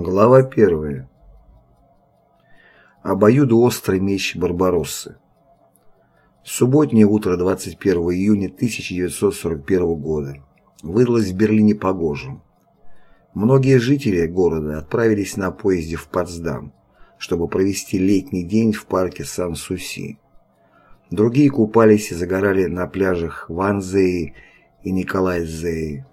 Глава первая. Обоюдоострый меч Барбароссы. Субботнее утро 21 июня 1941 года выдалось в Берлине погожим. Многие жители города отправились на поезде в Потсдам, чтобы провести летний день в парке Сан-Суси. Другие купались и загорали на пляжах Ванзеи и Николайзеи.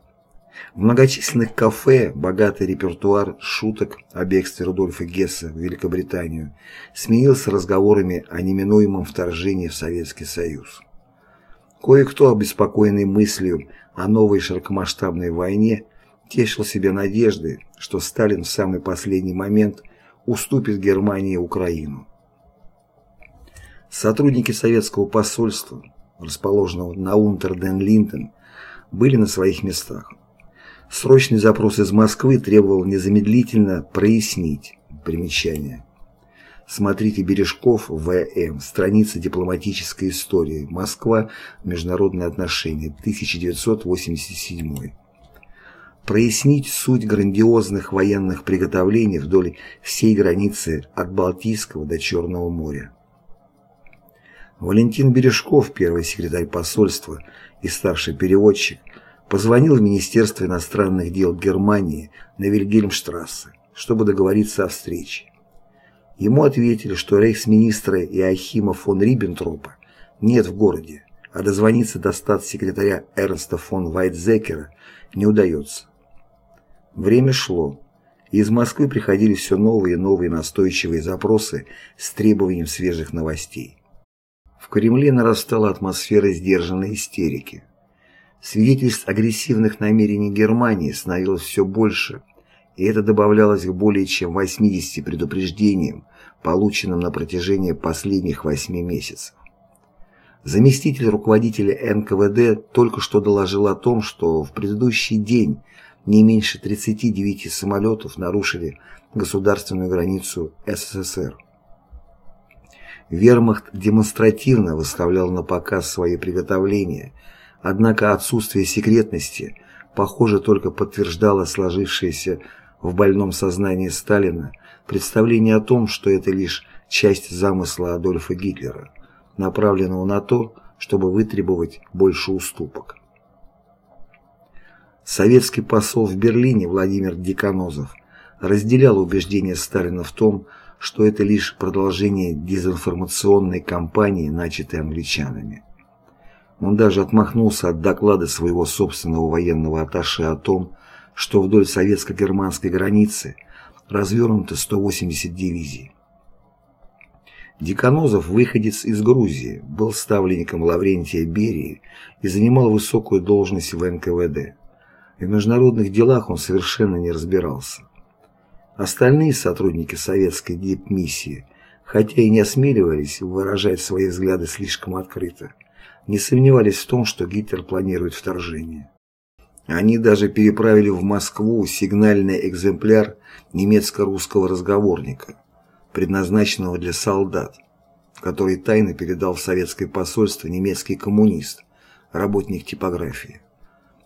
В многочисленных кафе богатый репертуар шуток о бегстве Рудольфа Гесса в Великобританию сменился разговорами о неминуемом вторжении в Советский Союз. Кое-кто, обеспокоенный мыслью о новой широкомасштабной войне, тешил себе надежды, что Сталин в самый последний момент уступит Германии Украину. Сотрудники советского посольства, расположенного на Унтерден-Линден, были на своих местах. Срочный запрос из Москвы требовал незамедлительно прояснить примечание. Смотрите Бережков, В.М. Страница дипломатической истории. Москва. Международные отношения. 1987. Прояснить суть грандиозных военных приготовлений вдоль всей границы от Балтийского до Черного моря. Валентин Бережков, первый секретарь посольства и старший переводчик, позвонил в Министерство иностранных дел Германии на Вильгельмштрассе, чтобы договориться о встрече. Ему ответили, что рейхсминистра Иохима фон Риббентропа нет в городе, а дозвониться до статс-секретаря Эрнста фон Вайтзекера не удается. Время шло, и из Москвы приходили все новые и новые настойчивые запросы с требованием свежих новостей. В Кремле нарастала атмосфера сдержанной истерики. Свидетельств агрессивных намерений Германии становилось все больше, и это добавлялось к более чем 80 предупреждениям, полученным на протяжении последних 8 месяцев. Заместитель руководителя НКВД только что доложил о том, что в предыдущий день не меньше 39 самолетов нарушили государственную границу СССР. Вермахт демонстративно выставлял на показ свои приготовления – Однако отсутствие секретности, похоже, только подтверждало сложившееся в больном сознании Сталина представление о том, что это лишь часть замысла Адольфа Гитлера, направленного на то, чтобы вытребовать больше уступок. Советский посол в Берлине Владимир Деканозов разделял убеждение Сталина в том, что это лишь продолжение дезинформационной кампании, начатой англичанами. Он даже отмахнулся от доклада своего собственного военного атташе о том, что вдоль советско-германской границы развернуто 180 дивизий. Деканозов, выходец из Грузии, был ставленником Лаврентия Берии и занимал высокую должность в НКВД. В международных делах он совершенно не разбирался. Остальные сотрудники советской дипмиссии, хотя и не осмеливались выражать свои взгляды слишком открыто, не сомневались в том, что Гитлер планирует вторжение. Они даже переправили в Москву сигнальный экземпляр немецко-русского разговорника, предназначенного для солдат, который тайно передал в советское посольство немецкий коммунист, работник типографии.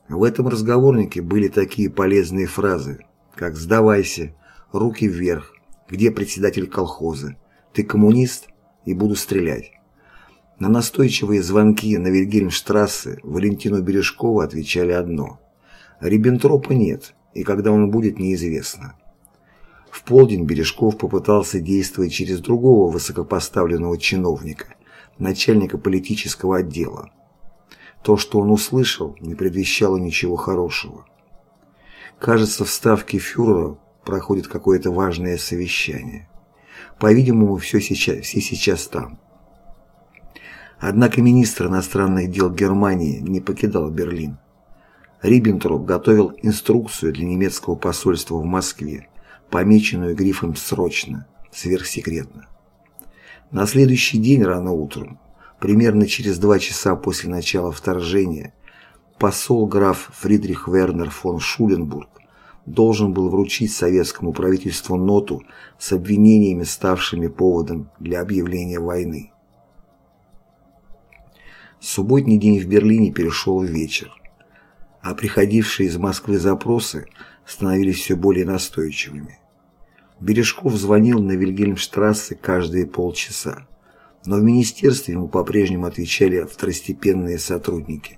В этом разговорнике были такие полезные фразы, как «сдавайся», «руки вверх», «где председатель колхоза», «ты коммунист» и «буду стрелять». На настойчивые звонки на Вильгельмштрассе Валентину Бережкову отвечали одно – Риббентропа нет, и когда он будет, неизвестно. В полдень Бережков попытался действовать через другого высокопоставленного чиновника, начальника политического отдела. То, что он услышал, не предвещало ничего хорошего. Кажется, в ставке фюрера проходит какое-то важное совещание. По-видимому, все сейчас, все сейчас там. Однако министр иностранных дел Германии не покидал Берлин. Риббентроп готовил инструкцию для немецкого посольства в Москве, помеченную грифом «Срочно», «Сверхсекретно». На следующий день рано утром, примерно через два часа после начала вторжения, посол граф Фридрих Вернер фон Шуленбург должен был вручить советскому правительству ноту с обвинениями, ставшими поводом для объявления войны. Субботний день в Берлине перешел в вечер, а приходившие из Москвы запросы становились все более настойчивыми. Бережков звонил на Вильгельмштрассе каждые полчаса, но в министерстве ему по-прежнему отвечали второстепенные сотрудники.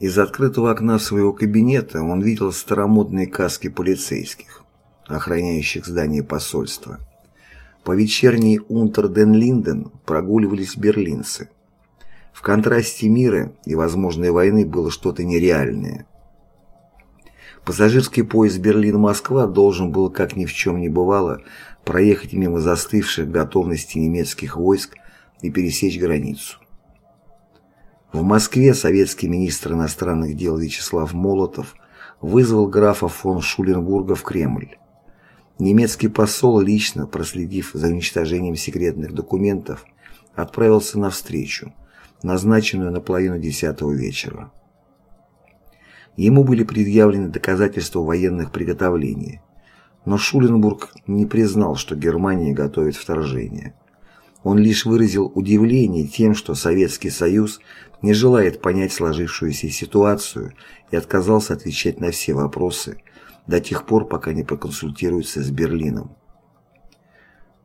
Из открытого окна своего кабинета он видел старомодные каски полицейских, охраняющих здание посольства. По вечерней Унтер-ден-Линден прогуливались берлинцы. В контрасте мира и возможной войны было что-то нереальное. Пассажирский поезд Берлин-Москва должен был, как ни в чем не бывало, проехать мимо застывших готовности немецких войск и пересечь границу. В Москве советский министр иностранных дел Вячеслав Молотов вызвал графа фон Шуленбурга в Кремль. Немецкий посол, лично проследив за уничтожением секретных документов, отправился на встречу, назначенную на половину десятого вечера. Ему были предъявлены доказательства военных приготовлений, но Шуленбург не признал, что Германия готовит вторжение. Он лишь выразил удивление тем, что Советский Союз не желает понять сложившуюся ситуацию и отказался отвечать на все вопросы до тех пор, пока не проконсультируется с Берлином.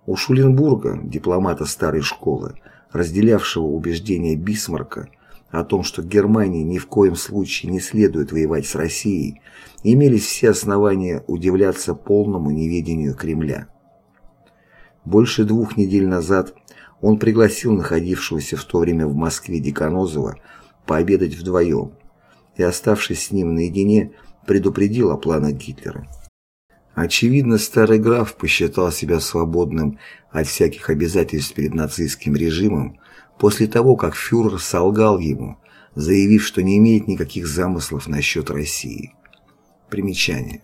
У Шуленбурга, дипломата старой школы, разделявшего убеждения Бисмарка о том, что Германии ни в коем случае не следует воевать с Россией, имелись все основания удивляться полному неведению Кремля. Больше двух недель назад он пригласил находившегося в то время в Москве Деканозова пообедать вдвоем и, оставшись с ним наедине, предупредил о планах Гитлера. Очевидно, старый граф посчитал себя свободным от всяких обязательств перед нацистским режимом после того, как фюрер солгал ему, заявив, что не имеет никаких замыслов насчет России. Примечание.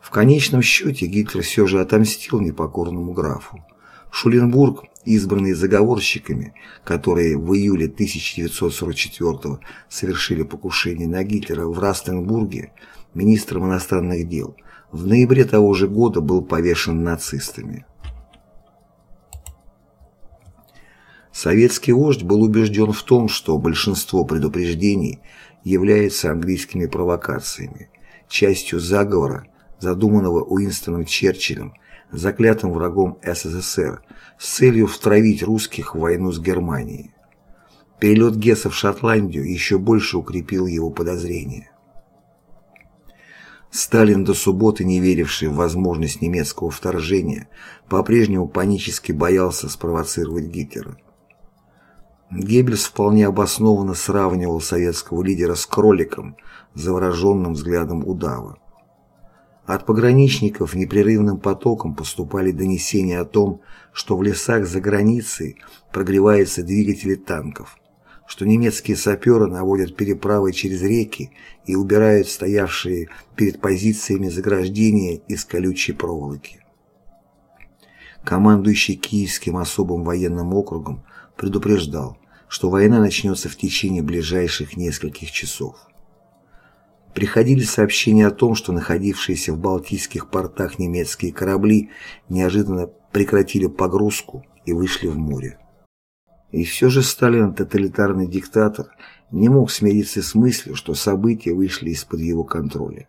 В конечном счете Гитлер все же отомстил непокорному графу. Шуленбург, избранный заговорщиками, которые в июле 1944 совершили покушение на Гитлера в Растенбурге, министром иностранных дел, в ноябре того же года был повешен нацистами. Советский вождь был убежден в том, что большинство предупреждений являются английскими провокациями, частью заговора, задуманного Уинстоном Черчиллем, заклятым врагом СССР, с целью втравить русских в войну с Германией. Перелет Гесса в Шотландию еще больше укрепил его подозрения. Сталин, до субботы не веривший в возможность немецкого вторжения, по-прежнему панически боялся спровоцировать Гитлера. Геббельс вполне обоснованно сравнивал советского лидера с кроликом, завороженным взглядом удава. От пограничников непрерывным потоком поступали донесения о том, что в лесах за границей прогреваются двигатели танков – что немецкие саперы наводят переправы через реки и убирают стоявшие перед позициями заграждения из колючей проволоки. Командующий Киевским особым военным округом предупреждал, что война начнется в течение ближайших нескольких часов. Приходили сообщения о том, что находившиеся в Балтийских портах немецкие корабли неожиданно прекратили погрузку и вышли в море. И все же Сталин, тоталитарный диктатор, не мог смириться с мыслью, что события вышли из-под его контроля.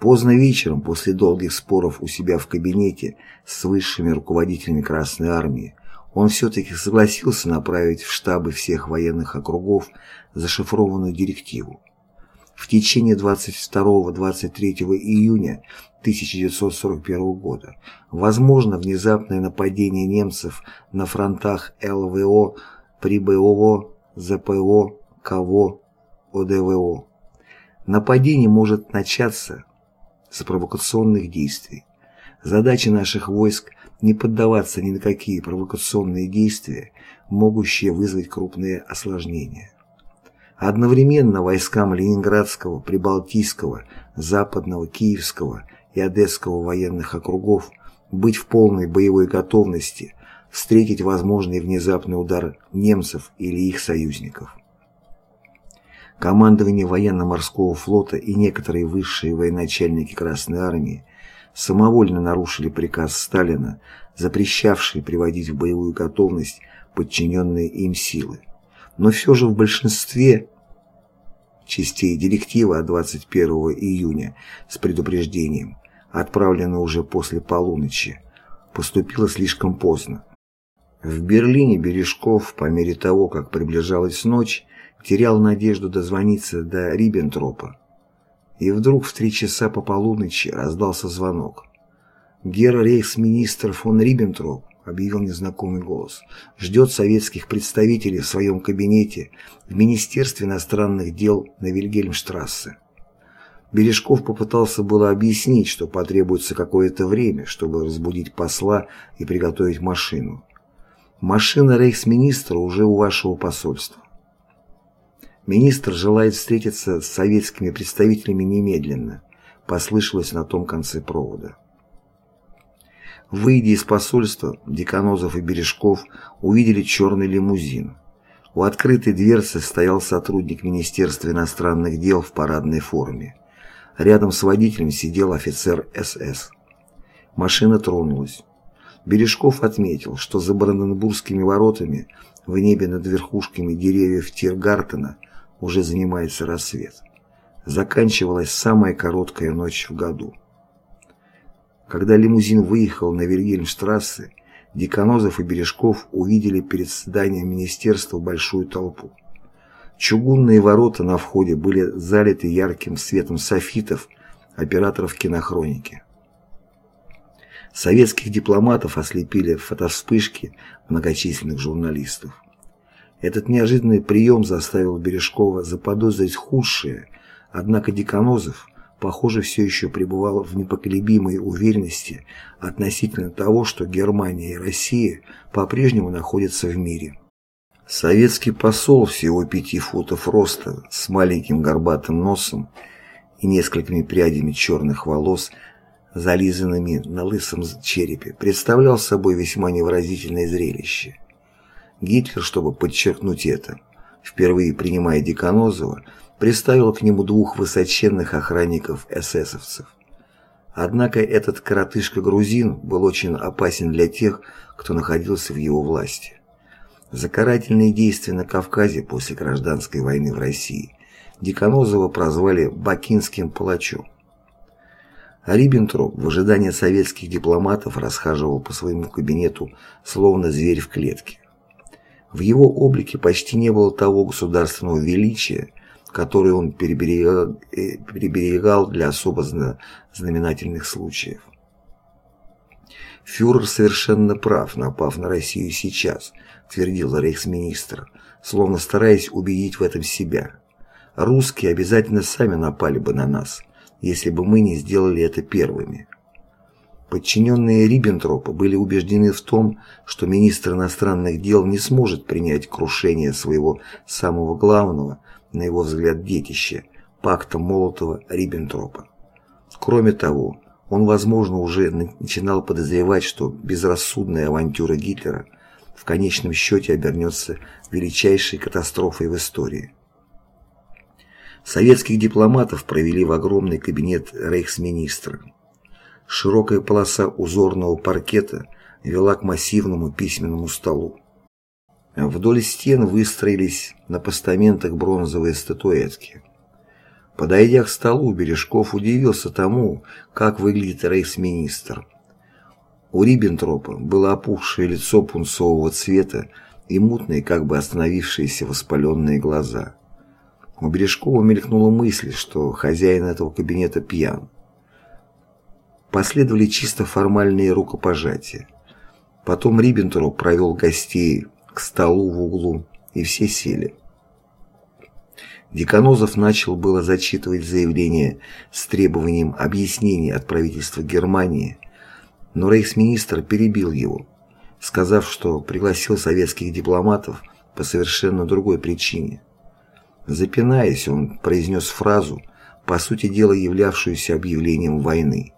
Поздно вечером, после долгих споров у себя в кабинете с высшими руководителями Красной Армии, он все-таки согласился направить в штабы всех военных округов зашифрованную директиву. В течение 22-23 июня 1941 года. Возможно внезапное нападение немцев на фронтах ЛВО, ПРИБОВО, ЗПО, КВО, ОДВО. Нападение может начаться с провокационных действий. Задача наших войск не поддаваться ни на какие провокационные действия, могущие вызвать крупные осложнения. Одновременно войскам Ленинградского, Прибалтийского, Западного, Киевского и Одесского военных округов быть в полной боевой готовности встретить возможный внезапный удар немцев или их союзников. Командование военно-морского флота и некоторые высшие военачальники Красной Армии самовольно нарушили приказ Сталина, запрещавший приводить в боевую готовность подчиненные им силы. Но все же в большинстве частей директива от 21 июня с предупреждением отправленная уже после полуночи, поступила слишком поздно. В Берлине Бережков, по мере того, как приближалась ночь, терял надежду дозвониться до Риббентропа. И вдруг в три часа по полуночи раздался звонок. «Герр рейхсминистр фон Риббентроп», — объявил незнакомый голос, — «ждет советских представителей в своем кабинете в Министерстве иностранных дел на Вильгельмштрассе». Бережков попытался было объяснить, что потребуется какое-то время, чтобы разбудить посла и приготовить машину. Машина рейхсминистра уже у вашего посольства. Министр желает встретиться с советскими представителями немедленно, послышалось на том конце провода. Выйдя из посольства, Деканозов и Бережков увидели черный лимузин. У открытой дверцы стоял сотрудник Министерства иностранных дел в парадной форме. Рядом с водителем сидел офицер СС. Машина тронулась. Бережков отметил, что за Бранденбургскими воротами в небе над верхушками деревьев Тиргартена уже занимается рассвет. Заканчивалась самая короткая ночь в году. Когда лимузин выехал на Вильгельмштрассе, Деканозов и Бережков увидели перед зданием министерства большую толпу. Чугунные ворота на входе были залиты ярким светом софитов операторов кинохроники. Советских дипломатов ослепили фотовспышки многочисленных журналистов. Этот неожиданный прием заставил Бережкова заподозрить худшее, однако Деканозов, похоже, все еще пребывал в непоколебимой уверенности относительно того, что Германия и Россия по-прежнему находятся в мире. Советский посол всего пяти футов роста, с маленьким горбатым носом и несколькими прядями черных волос зализанными на лысом черепе, представлял собой весьма невыразительное зрелище. Гитлер, чтобы подчеркнуть это, впервые принимая Деканозова, приставил к нему двух высоченных охранников эсэсовцев. Однако этот коротышка-грузин был очень опасен для тех, кто находился в его власти. За карательные действия на Кавказе после гражданской войны в России Деканозова прозвали «бакинским палачом». А Риббентроп в ожидании советских дипломатов расхаживал по своему кабинету, словно зверь в клетке. В его облике почти не было того государственного величия, которое он э, переберегал для особо знаменательных случаев. «Фюрер совершенно прав, напав на Россию сейчас», – твердил рейхсминистр, словно стараясь убедить в этом себя. «Русские обязательно сами напали бы на нас, если бы мы не сделали это первыми. Подчиненные Риббентропа были убеждены в том, что министр иностранных дел не сможет принять крушение своего самого главного, на его взгляд, детища, пакта Молотова-Риббентропа. Кроме того, он, возможно, уже начинал подозревать, что безрассудная авантюра Гитлера в конечном счете обернется величайшей катастрофой в истории. Советских дипломатов провели в огромный кабинет рейхсминистра. Широкая полоса узорного паркета вела к массивному письменному столу. Вдоль стен выстроились на постаментах бронзовые статуэтки. Подойдя к столу, Бережков удивился тому, как выглядит рейхсминистр. У Риббентропа было опухшее лицо пунцового цвета и мутные, как бы остановившиеся воспаленные глаза. У Бережкова мелькнула мысль, что хозяин этого кабинета пьян. Последовали чисто формальные рукопожатия. Потом Риббентроп провел гостей к столу в углу, и все сели. Деканозов начал было зачитывать заявление с требованием объяснений от правительства Германии, но рейхсминистр перебил его, сказав, что пригласил советских дипломатов по совершенно другой причине – Запинаясь, он произнес фразу, по сути дела являвшуюся объявлением войны,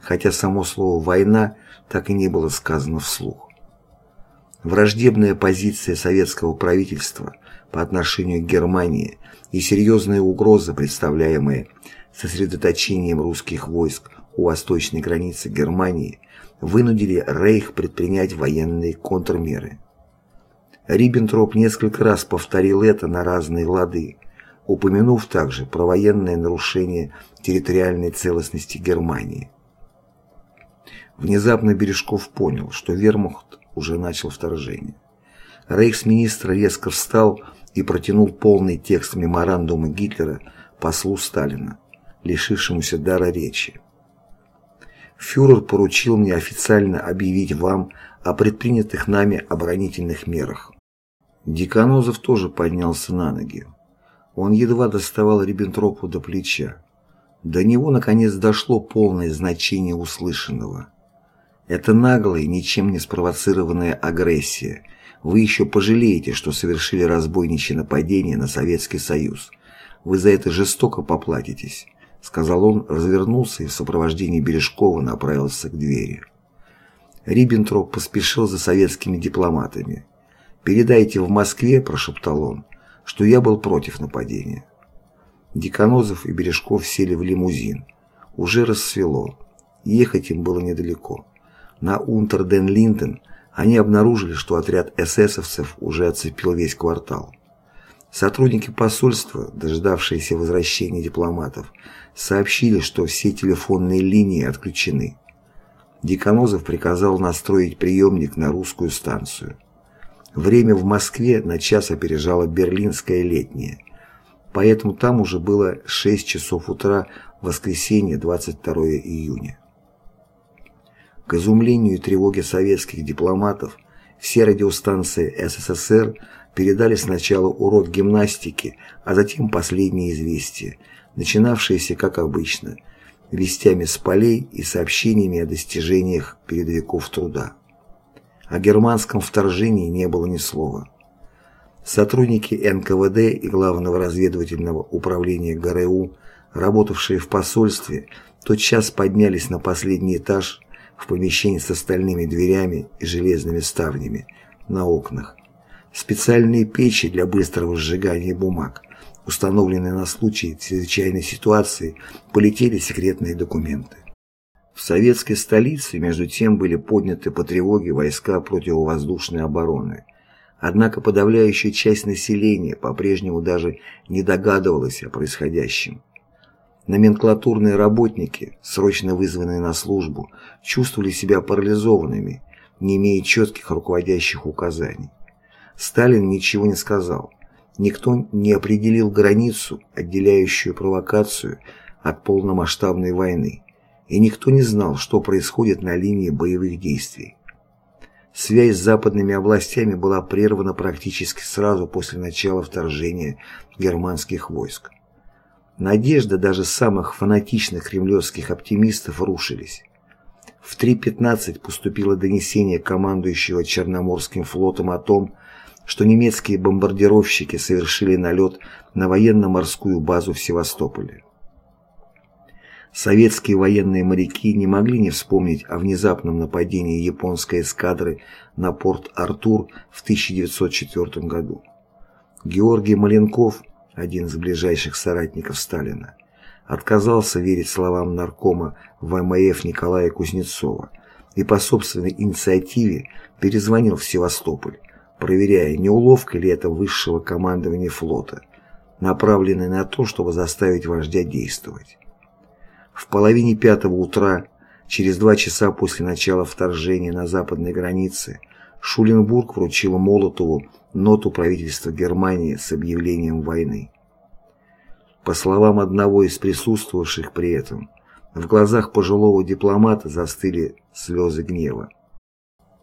хотя само слово «война» так и не было сказано вслух. Враждебная позиция советского правительства по отношению к Германии и серьезные угрозы, представляемые сосредоточением русских войск у восточной границы Германии, вынудили Рейх предпринять военные контрмеры. Риббентроп несколько раз повторил это на разные лады, упомянув также про военное нарушение территориальной целостности Германии. Внезапно Бережков понял, что вермахт уже начал вторжение. Рейхсминистр резко встал и протянул полный текст меморандума Гитлера послу Сталина, лишившемуся дара речи. Фюрер поручил мне официально объявить вам о предпринятых нами оборонительных мерах. Деканозов тоже поднялся на ноги. Он едва доставал Риббентропу до плеча. До него, наконец, дошло полное значение услышанного. Это наглая, ничем не спровоцированная агрессия. Вы еще пожалеете, что совершили разбойничье нападение на Советский Союз. Вы за это жестоко поплатитесь, сказал он, развернулся и в сопровождении Бережкова направился к двери. Риббентроп поспешил за советскими дипломатами. «Передайте в Москве», – прошептал он, – «что я был против нападения». Деканозов и Бережков сели в лимузин. Уже рассвело. Ехать им было недалеко. На Унтерден-Линден они обнаружили, что отряд эсэсовцев уже оцепил весь квартал. Сотрудники посольства, дождавшиеся возвращения дипломатов, сообщили, что все телефонные линии отключены. Деканозов приказал настроить приемник на русскую станцию. Время в Москве на час опережало берлинское летнее, поэтому там уже было 6 часов утра воскресенье 22 июня. К изумлению и тревоге советских дипломатов все радиостанции СССР передали сначала урок гимнастики, а затем последние известия, начинавшиеся, как обычно, вестями с полей и сообщениями о достижениях передовиков труда. О германском вторжении не было ни слова. Сотрудники НКВД и Главного разведывательного управления ГРУ, работавшие в посольстве, тотчас поднялись на последний этаж в помещении с остальными дверями и железными ставнями на окнах. Специальные печи для быстрого сжигания бумаг, установленные на случай чрезвычайной ситуации, полетели секретные документы. В советской столице, между тем, были подняты по тревоге войска противовоздушной обороны. Однако подавляющая часть населения по-прежнему даже не догадывалась о происходящем. Номенклатурные работники, срочно вызванные на службу, чувствовали себя парализованными, не имея четких руководящих указаний. Сталин ничего не сказал. Никто не определил границу, отделяющую провокацию от полномасштабной войны, и никто не знал, что происходит на линии боевых действий. Связь с западными областями была прервана практически сразу после начала вторжения германских войск. Надежды даже самых фанатичных кремлевских оптимистов рушились. В 3.15 поступило донесение командующего Черноморским флотом о том, что немецкие бомбардировщики совершили налет на военно-морскую базу в Севастополе. Советские военные моряки не могли не вспомнить о внезапном нападении японской эскадры на порт Артур в 1904 году. Георгий Маленков – один из ближайших соратников Сталина, отказался верить словам наркома ВМФ Николая Кузнецова и по собственной инициативе перезвонил в Севастополь, проверяя, не уловка ли это высшего командования флота, направленная на то, чтобы заставить вождя действовать. В половине пятого утра, через два часа после начала вторжения на западной границе, Шуленбург вручил Молотову ноту правительства Германии с объявлением войны. По словам одного из присутствовавших при этом, в глазах пожилого дипломата застыли слезы гнева.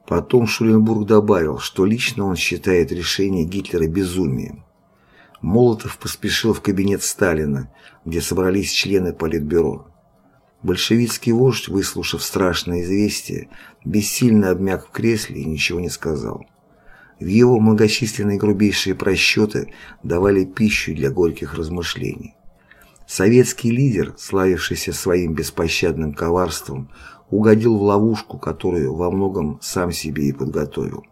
Потом Шуленбург добавил, что лично он считает решение Гитлера безумием. Молотов поспешил в кабинет Сталина, где собрались члены Политбюро. Большевистский вождь, выслушав страшное известие, бессильно обмяк в кресле и ничего не сказал. В его многочисленные грубейшие просчеты давали пищу для горьких размышлений. Советский лидер, славившийся своим беспощадным коварством, угодил в ловушку, которую во многом сам себе и подготовил.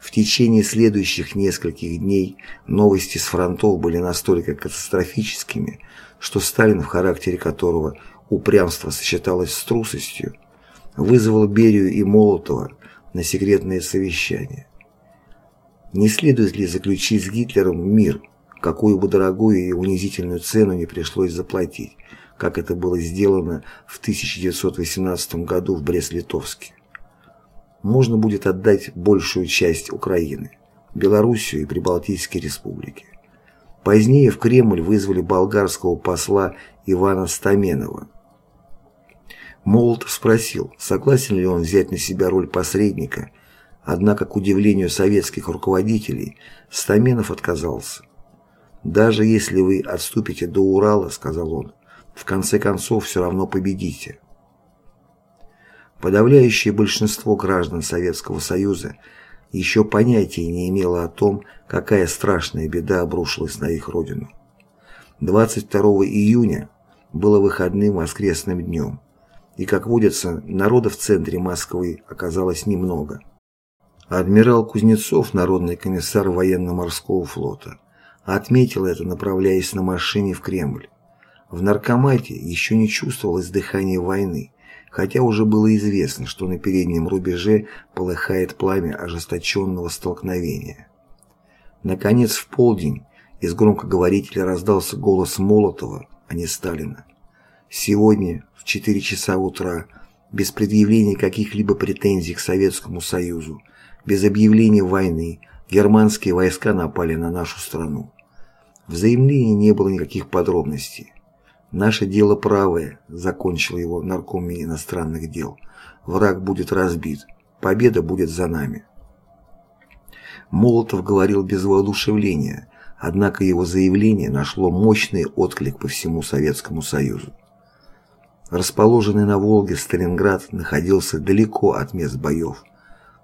В течение следующих нескольких дней новости с фронтов были настолько катастрофическими, что Сталин, в характере которого упрямство сочеталось с трусостью, вызвал Берию и Молотова на секретное совещание. Не следует ли заключить с Гитлером мир, какую бы дорогую и унизительную цену не пришлось заплатить, как это было сделано в 1918 году в Брест-Литовске. Можно будет отдать большую часть Украины, Белоруссию и Прибалтийские республики. Позднее в Кремль вызвали болгарского посла Ивана Стаменова. Молотов спросил, согласен ли он взять на себя роль посредника, однако, к удивлению советских руководителей, Стаменов отказался. «Даже если вы отступите до Урала, — сказал он, — в конце концов все равно победите». Подавляющее большинство граждан Советского Союза еще понятия не имело о том, какая страшная беда обрушилась на их родину. 22 июня было выходным воскресным днем, и, как водится, народа в центре Москвы оказалось немного. Адмирал Кузнецов, народный комиссар военно-морского флота, отметил это, направляясь на машине в Кремль. В наркомате еще не чувствовалось дыхание войны, хотя уже было известно, что на переднем рубеже полыхает пламя ожесточенного столкновения. Наконец, в полдень из громкоговорителя раздался голос Молотова, а не Сталина. Сегодня, в 4 часа утра, без предъявления каких-либо претензий к Советскому Союзу, без объявления войны, германские войска напали на нашу страну. В заявлении не было никаких подробностей. «Наше дело правое», — закончил его нарком иностранных дел. «Враг будет разбит. Победа будет за нами». Молотов говорил без воодушевления, однако его заявление нашло мощный отклик по всему Советскому Союзу. Расположенный на Волге Сталинград находился далеко от мест боев,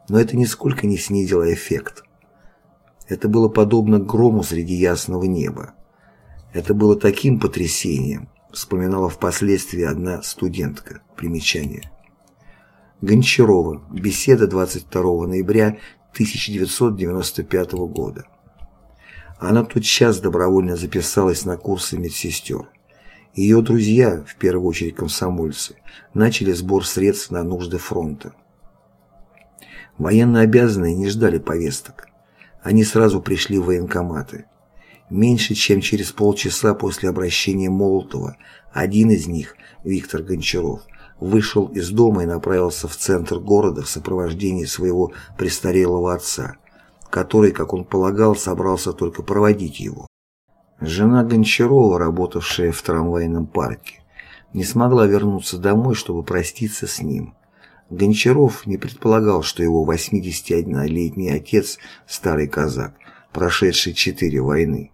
но это нисколько не снизило эффект. Это было подобно грому среди ясного неба. Это было таким потрясением, вспоминала впоследствии одна студентка. Примечание. Гончарова. Беседа 22 ноября 1995 года. Она тот час добровольно записалась на курсы медсестер. Ее друзья, в первую очередь комсомольцы, начали сбор средств на нужды фронта. Военнообязанные не ждали повесток. Они сразу пришли в военкоматы. Меньше чем через полчаса после обращения Молотова один из них, Виктор Гончаров, вышел из дома и направился в центр города в сопровождении своего престарелого отца, который, как он полагал, собрался только проводить его. Жена Гончарова, работавшая в трамвайном парке, не смогла вернуться домой, чтобы проститься с ним. Гончаров не предполагал, что его 81-летний отец, старый казак, прошедший четыре войны,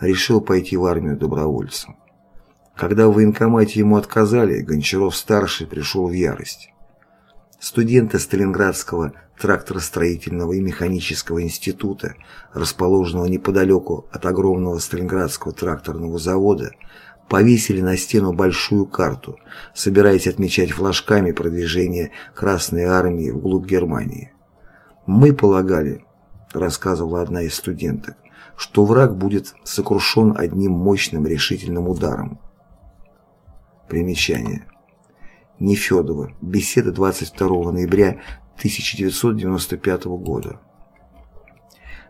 решил пойти в армию добровольцем. Когда в военкомате ему отказали, Гончаров-старший пришел в ярость. Студенты Сталинградского тракторостроительного и механического института, расположенного неподалеку от огромного Сталинградского тракторного завода, повесили на стену большую карту, собираясь отмечать флажками продвижение Красной Армии вглубь Германии. «Мы полагали», — рассказывала одна из студенток, что враг будет сокрушен одним мощным решительным ударом. Примечание. Нефедова. Беседа 22 ноября 1995 года.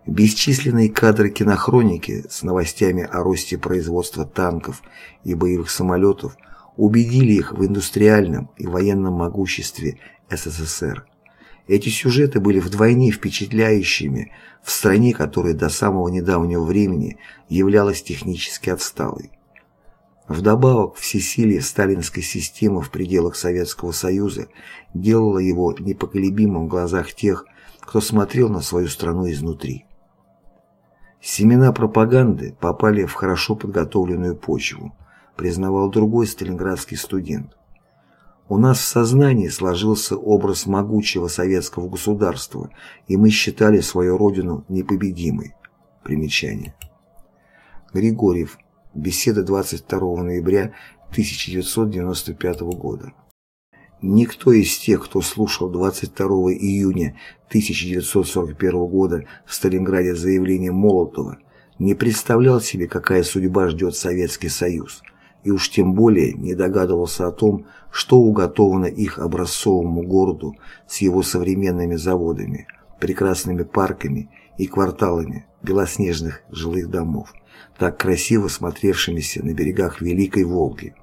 Бесчисленные кадры кинохроники с новостями о росте производства танков и боевых самолетов убедили их в индустриальном и военном могуществе СССР. Эти сюжеты были вдвойне впечатляющими в стране, которая до самого недавнего времени являлась технически отсталой. Вдобавок, всесилие сталинской системы в пределах Советского Союза делало его непоколебимым в глазах тех, кто смотрел на свою страну изнутри. Семена пропаганды попали в хорошо подготовленную почву, признавал другой сталинградский студент. У нас в сознании сложился образ могучего советского государства, и мы считали свою родину непобедимой. Примечание. Григорьев. Беседа 22 ноября 1995 года. Никто из тех, кто слушал 22 июня 1941 года в Сталинграде заявление Молотова, не представлял себе, какая судьба ждет Советский Союз – и уж тем более не догадывался о том, что уготовано их образцовому городу с его современными заводами, прекрасными парками и кварталами белоснежных жилых домов, так красиво смотревшимися на берегах Великой Волги.